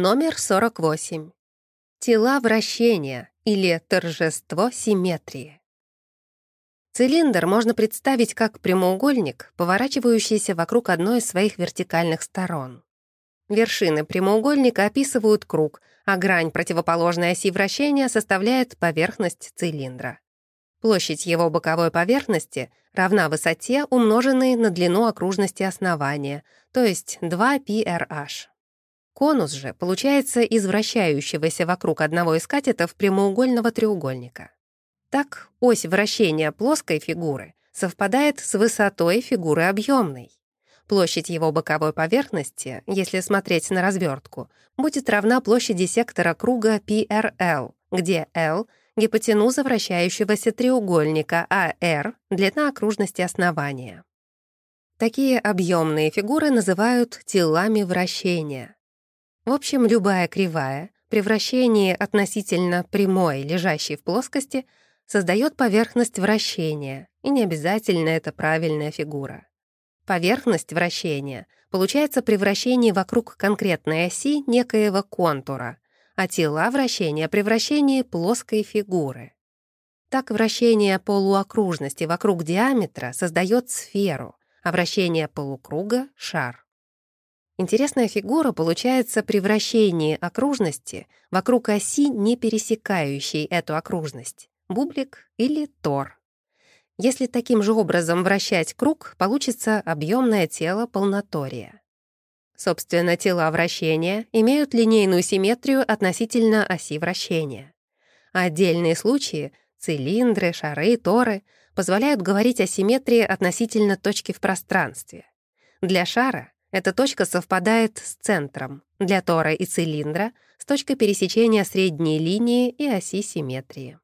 Номер 48. Тела вращения или торжество симметрии. Цилиндр можно представить как прямоугольник, поворачивающийся вокруг одной из своих вертикальных сторон. Вершины прямоугольника описывают круг, а грань противоположной оси вращения составляет поверхность цилиндра. Площадь его боковой поверхности равна высоте, умноженной на длину окружности основания, то есть 2πrh. Конус же получается из вращающегося вокруг одного из катетов прямоугольного треугольника. Так, ось вращения плоской фигуры совпадает с высотой фигуры объемной. Площадь его боковой поверхности, если смотреть на развертку, будет равна площади сектора круга PRL, где L — гипотенуза вращающегося треугольника, а R — длина окружности основания. Такие объемные фигуры называют телами вращения. В общем, любая кривая при вращении относительно прямой, лежащей в плоскости, создает поверхность вращения, и не обязательно это правильная фигура. Поверхность вращения получается при вращении вокруг конкретной оси некоего контура, а тела вращения при вращении плоской фигуры. Так вращение полуокружности вокруг диаметра создает сферу, а вращение полукруга — шар. Интересная фигура получается при вращении окружности вокруг оси, не пересекающей эту окружность, бублик или тор. Если таким же образом вращать круг, получится объемное тело полнотория. Собственно, тела вращения имеют линейную симметрию относительно оси вращения. отдельные случаи — цилиндры, шары, торы — позволяют говорить о симметрии относительно точки в пространстве. Для шара эта точка совпадает с центром, для тора и цилиндра — с точкой пересечения средней линии и оси симметрии.